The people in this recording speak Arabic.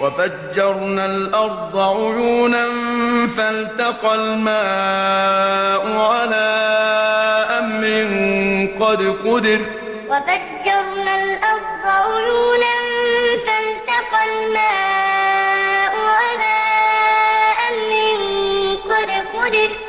وفجرنا الأرض عيونا فالتقى الماء على أمر قد قدر. وفجرنا الأرض عيونا فالتقى الماء على أمر قد قدر.